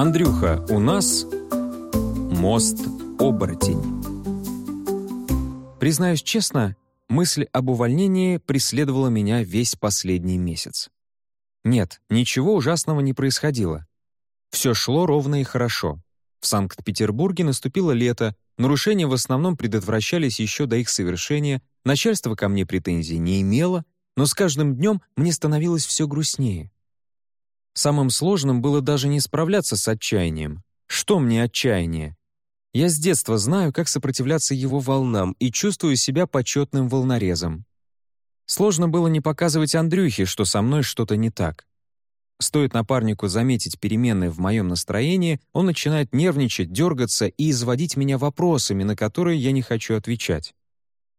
Андрюха, у нас мост-оборотень. Признаюсь честно, мысль об увольнении преследовала меня весь последний месяц. Нет, ничего ужасного не происходило. Все шло ровно и хорошо. В Санкт-Петербурге наступило лето, нарушения в основном предотвращались еще до их совершения, начальство ко мне претензий не имело, но с каждым днем мне становилось все грустнее. Самым сложным было даже не справляться с отчаянием. Что мне отчаяние? Я с детства знаю, как сопротивляться его волнам и чувствую себя почетным волнорезом. Сложно было не показывать Андрюхе, что со мной что-то не так. Стоит напарнику заметить перемены в моем настроении, он начинает нервничать, дергаться и изводить меня вопросами, на которые я не хочу отвечать.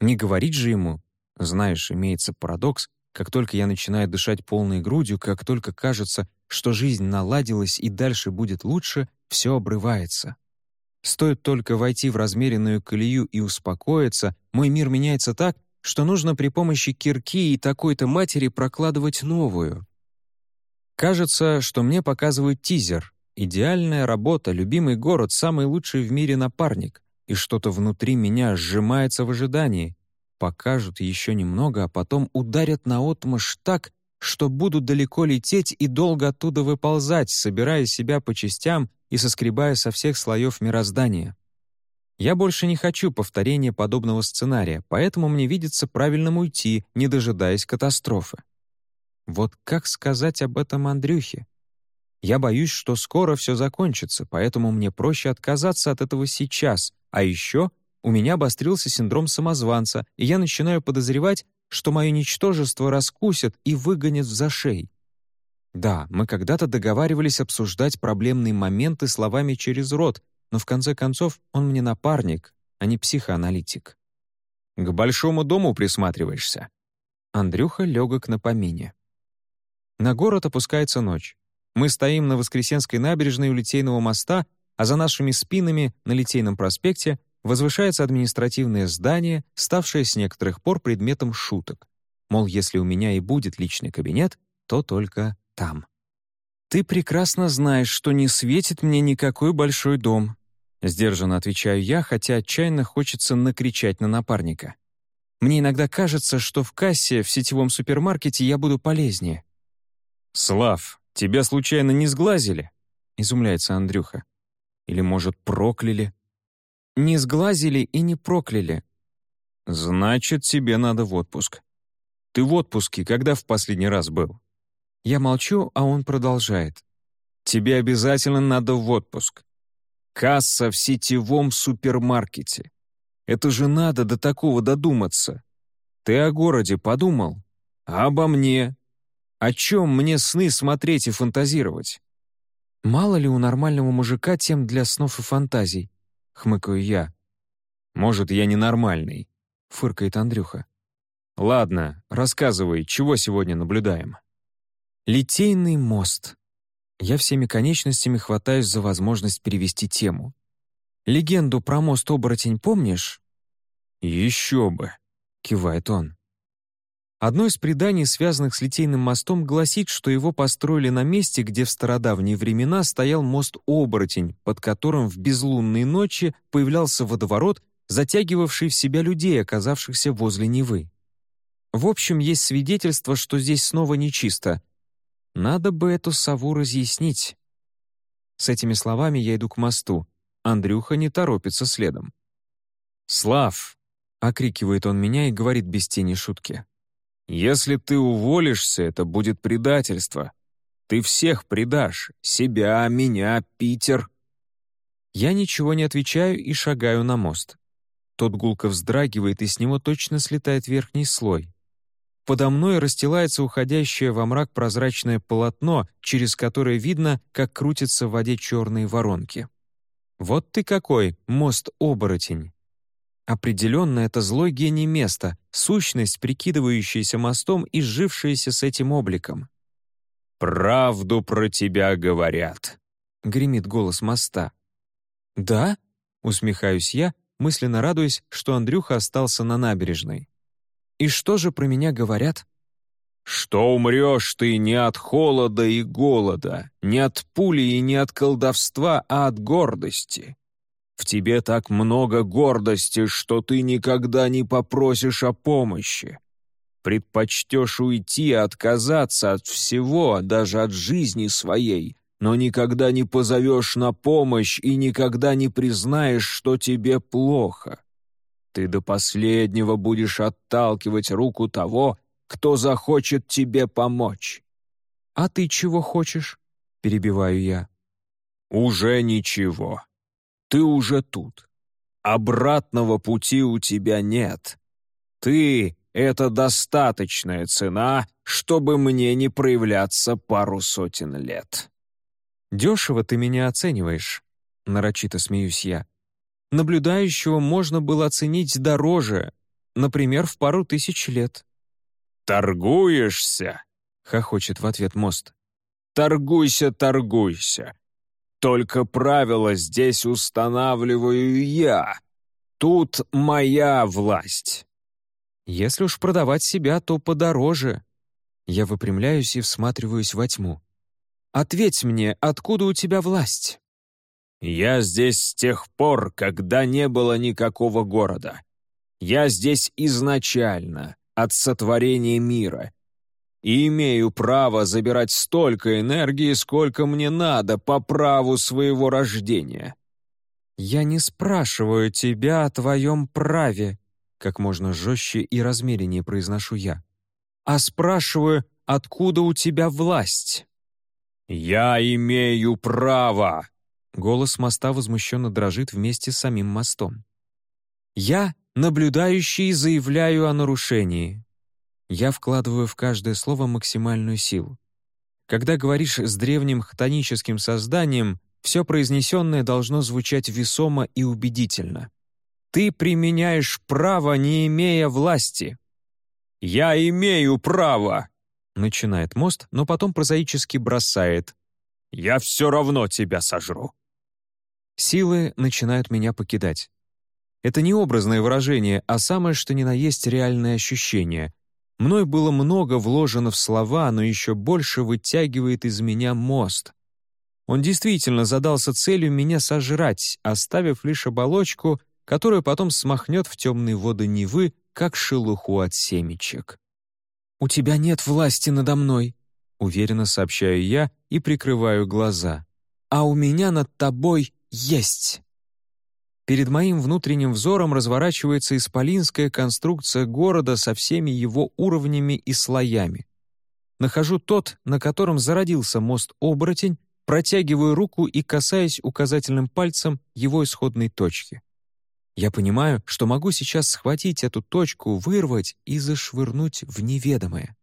Не говорить же ему. Знаешь, имеется парадокс. Как только я начинаю дышать полной грудью, как только кажется, что жизнь наладилась и дальше будет лучше, все обрывается. Стоит только войти в размеренную колею и успокоиться, мой мир меняется так, что нужно при помощи кирки и такой-то матери прокладывать новую. Кажется, что мне показывают тизер. Идеальная работа, любимый город, самый лучший в мире напарник. И что-то внутри меня сжимается в ожидании. Покажут еще немного, а потом ударят наотмашь так, что буду далеко лететь и долго оттуда выползать, собирая себя по частям и соскребая со всех слоев мироздания. Я больше не хочу повторения подобного сценария, поэтому мне видится правильным уйти, не дожидаясь катастрофы. Вот как сказать об этом Андрюхе? Я боюсь, что скоро все закончится, поэтому мне проще отказаться от этого сейчас. А еще у меня обострился синдром самозванца, и я начинаю подозревать, что мое ничтожество раскусят и выгонят в зашей. Да, мы когда-то договаривались обсуждать проблемные моменты словами через рот, но в конце концов он мне напарник, а не психоаналитик. «К большому дому присматриваешься?» Андрюха легок на помине. На город опускается ночь. Мы стоим на Воскресенской набережной у Литейного моста, а за нашими спинами на Литейном проспекте возвышается административное здание, ставшее с некоторых пор предметом шуток. Мол, если у меня и будет личный кабинет, то только там. «Ты прекрасно знаешь, что не светит мне никакой большой дом», сдержанно отвечаю я, хотя отчаянно хочется накричать на напарника. Мне иногда кажется, что в кассе в сетевом супермаркете я буду полезнее. «Слав, тебя случайно не сглазили?» — изумляется Андрюха. «Или, может, прокляли?» «Не сглазили и не прокляли». «Значит, тебе надо в отпуск. Ты в отпуске когда в последний раз был?» Я молчу, а он продолжает. «Тебе обязательно надо в отпуск. Касса в сетевом супермаркете. Это же надо до такого додуматься. Ты о городе подумал? А обо мне? О чем мне сны смотреть и фантазировать? Мало ли у нормального мужика тем для снов и фантазий, хмыкаю я. Может, я ненормальный, фыркает Андрюха. Ладно, рассказывай, чего сегодня наблюдаем? Литейный мост. Я всеми конечностями хватаюсь за возможность перевести тему. Легенду про мост-оборотень помнишь? «Еще бы», — кивает он. Одно из преданий, связанных с Литейным мостом, гласит, что его построили на месте, где в стародавние времена стоял мост-оборотень, под которым в безлунные ночи появлялся водоворот, затягивавший в себя людей, оказавшихся возле Невы. В общем, есть свидетельство, что здесь снова нечисто. Надо бы эту сову разъяснить. С этими словами я иду к мосту. Андрюха не торопится следом. «Слав!» — окрикивает он меня и говорит без тени шутки. Если ты уволишься, это будет предательство. Ты всех предашь. Себя, меня, Питер». Я ничего не отвечаю и шагаю на мост. Тот гулко вздрагивает, и с него точно слетает верхний слой. Подо мной расстилается уходящее во мрак прозрачное полотно, через которое видно, как крутятся в воде черные воронки. Вот ты какой, мост-оборотень! Определенно, это злой гений места, сущность, прикидывающаяся мостом и сжившаяся с этим обликом. «Правду про тебя говорят», — гремит голос моста. «Да?» — усмехаюсь я, мысленно радуясь, что Андрюха остался на набережной. «И что же про меня говорят?» что умрешь ты не от холода и голода, не от пули и не от колдовства, а от гордости. В тебе так много гордости, что ты никогда не попросишь о помощи. Предпочтешь уйти отказаться от всего, даже от жизни своей, но никогда не позовешь на помощь и никогда не признаешь, что тебе плохо. Ты до последнего будешь отталкивать руку того, кто захочет тебе помочь. «А ты чего хочешь?» — перебиваю я. «Уже ничего. Ты уже тут. Обратного пути у тебя нет. Ты — это достаточная цена, чтобы мне не проявляться пару сотен лет». «Дешево ты меня оцениваешь», — нарочито смеюсь я. «Наблюдающего можно было оценить дороже, например, в пару тысяч лет». «Торгуешься?» — хохочет в ответ мост. «Торгуйся, торгуйся. Только правила здесь устанавливаю я. Тут моя власть». «Если уж продавать себя, то подороже». Я выпрямляюсь и всматриваюсь во тьму. «Ответь мне, откуда у тебя власть?» «Я здесь с тех пор, когда не было никакого города. Я здесь изначально, от сотворения мира. И имею право забирать столько энергии, сколько мне надо по праву своего рождения». «Я не спрашиваю тебя о твоем праве», как можно жестче и размереннее произношу я, «а спрашиваю, откуда у тебя власть?» «Я имею право!» Голос моста возмущенно дрожит вместе с самим мостом. «Я Наблюдающий заявляю о нарушении. Я вкладываю в каждое слово максимальную силу. Когда говоришь с древним хтоническим созданием, все произнесенное должно звучать весомо и убедительно. Ты применяешь право, не имея власти. «Я имею право!» Начинает мост, но потом прозаически бросает. «Я все равно тебя сожру!» Силы начинают меня покидать. Это не образное выражение, а самое что ни на есть реальное ощущение. Мной было много вложено в слова, но еще больше вытягивает из меня мост. Он действительно задался целью меня сожрать, оставив лишь оболочку, которую потом смахнет в темные воды Невы, как шелуху от семечек. «У тебя нет власти надо мной», — уверенно сообщаю я и прикрываю глаза. «А у меня над тобой есть». Перед моим внутренним взором разворачивается исполинская конструкция города со всеми его уровнями и слоями. Нахожу тот, на котором зародился мост-оборотень, протягиваю руку и касаясь указательным пальцем его исходной точки. Я понимаю, что могу сейчас схватить эту точку, вырвать и зашвырнуть в неведомое.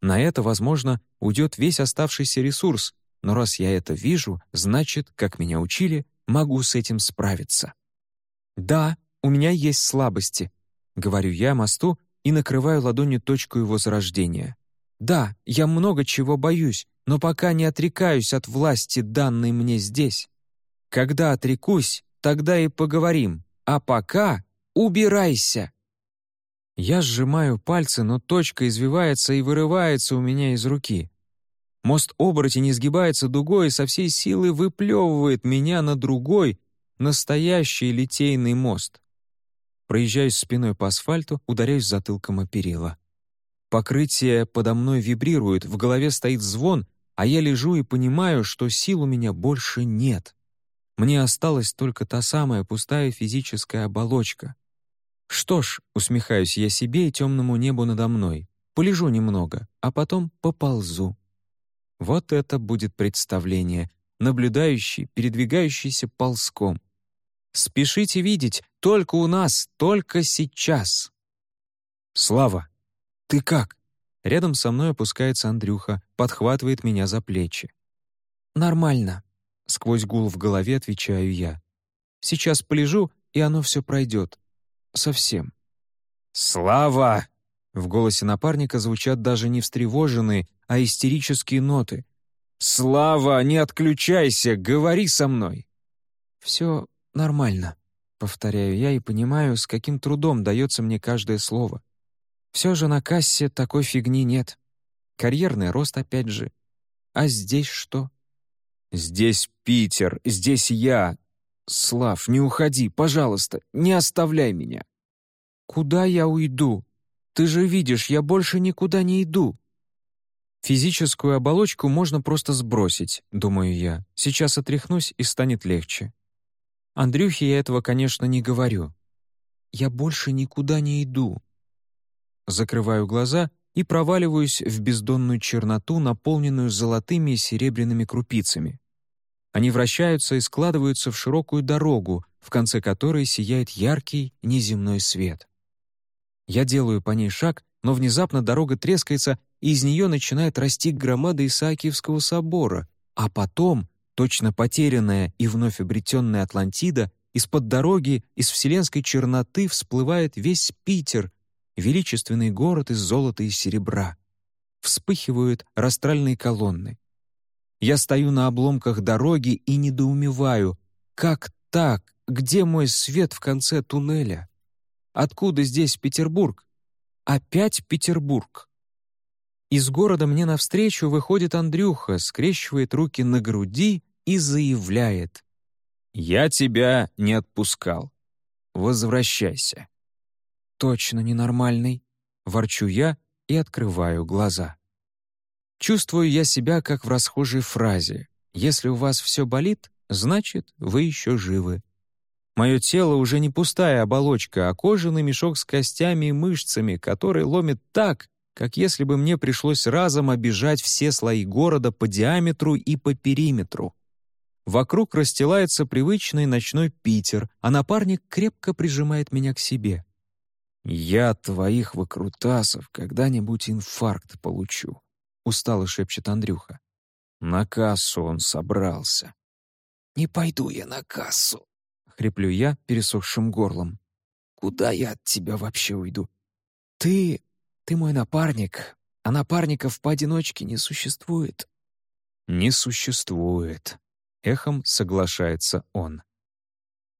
На это, возможно, уйдет весь оставшийся ресурс, но раз я это вижу, значит, как меня учили, могу с этим справиться. «Да, у меня есть слабости», — говорю я мосту и накрываю ладонью точку его зарождения. «Да, я много чего боюсь, но пока не отрекаюсь от власти, данной мне здесь. Когда отрекусь, тогда и поговорим, а пока убирайся!» Я сжимаю пальцы, но точка извивается и вырывается у меня из руки. Мост-оборотень изгибается дугой и со всей силы выплевывает меня на другой, Настоящий литейный мост. Проезжаюсь спиной по асфальту, ударяюсь затылком о перила. Покрытие подо мной вибрирует, в голове стоит звон, а я лежу и понимаю, что сил у меня больше нет. Мне осталась только та самая пустая физическая оболочка. Что ж, усмехаюсь я себе и темному небу надо мной. Полежу немного, а потом поползу. Вот это будет представление, наблюдающий, передвигающийся ползком — Спешите видеть, только у нас, только сейчас. Слава, ты как? Рядом со мной опускается Андрюха, подхватывает меня за плечи. Нормально. Сквозь гул в голове отвечаю я. Сейчас полежу, и оно все пройдет. Совсем. «Слава!» В голосе напарника звучат даже не встревоженные, а истерические ноты. «Слава, не отключайся, говори со мной!» «Все «Нормально», — повторяю я и понимаю, с каким трудом дается мне каждое слово. Все же на кассе такой фигни нет. карьерный рост опять же. А здесь что? «Здесь Питер, здесь я. Слав, не уходи, пожалуйста, не оставляй меня». «Куда я уйду? Ты же видишь, я больше никуда не иду». Физическую оболочку можно просто сбросить, думаю я. Сейчас отряхнусь, и станет легче. Андрюхе я этого, конечно, не говорю. Я больше никуда не иду. Закрываю глаза и проваливаюсь в бездонную черноту, наполненную золотыми и серебряными крупицами. Они вращаются и складываются в широкую дорогу, в конце которой сияет яркий неземной свет. Я делаю по ней шаг, но внезапно дорога трескается, и из нее начинает расти громада Исаакиевского собора, а потом, точно потерянная и вновь обретенная Атлантида, из-под дороги, из вселенской черноты всплывает весь Питер, величественный город из золота и серебра. Вспыхивают растральные колонны. Я стою на обломках дороги и недоумеваю, как так, где мой свет в конце туннеля? Откуда здесь Петербург? Опять Петербург. Из города мне навстречу выходит Андрюха, скрещивает руки на груди и заявляет. «Я тебя не отпускал. Возвращайся». «Точно ненормальный», — ворчу я и открываю глаза. Чувствую я себя, как в расхожей фразе «Если у вас все болит, значит, вы еще живы». Мое тело уже не пустая оболочка, а кожаный мешок с костями и мышцами, который ломит так, как если бы мне пришлось разом обижать все слои города по диаметру и по периметру. Вокруг расстилается привычный ночной Питер, а напарник крепко прижимает меня к себе. «Я от твоих выкрутасов когда-нибудь инфаркт получу», — устало шепчет Андрюха. На кассу он собрался. «Не пойду я на кассу», — хриплю я пересохшим горлом. «Куда я от тебя вообще уйду? Ты... ты мой напарник, а напарников поодиночке не существует». «Не существует», — эхом соглашается он.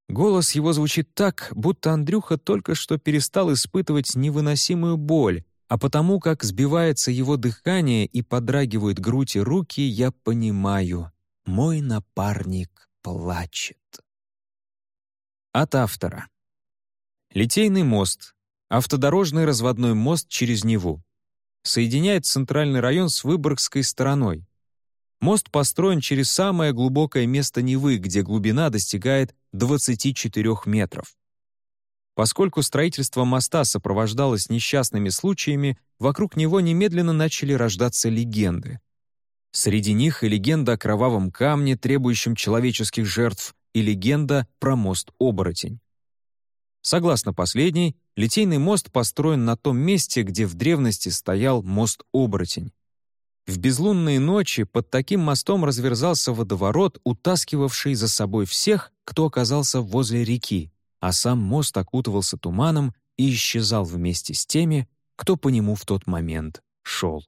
Голос его звучит так, будто Андрюха только что перестал испытывать невыносимую боль, а потому как сбивается его дыхание и подрагивают грудь и руки, я понимаю, мой напарник плачет. От автора. Литейный мост. Автодорожный разводной мост через Неву. Соединяет центральный район с Выборгской стороной. Мост построен через самое глубокое место Невы, где глубина достигает 24 метров. Поскольку строительство моста сопровождалось несчастными случаями, вокруг него немедленно начали рождаться легенды. Среди них и легенда о кровавом камне, требующем человеческих жертв, и легенда про мост-оборотень. Согласно последней, литейный мост построен на том месте, где в древности стоял мост-оборотень. В безлунные ночи под таким мостом разверзался водоворот, утаскивавший за собой всех, кто оказался возле реки а сам мост окутывался туманом и исчезал вместе с теми, кто по нему в тот момент шел.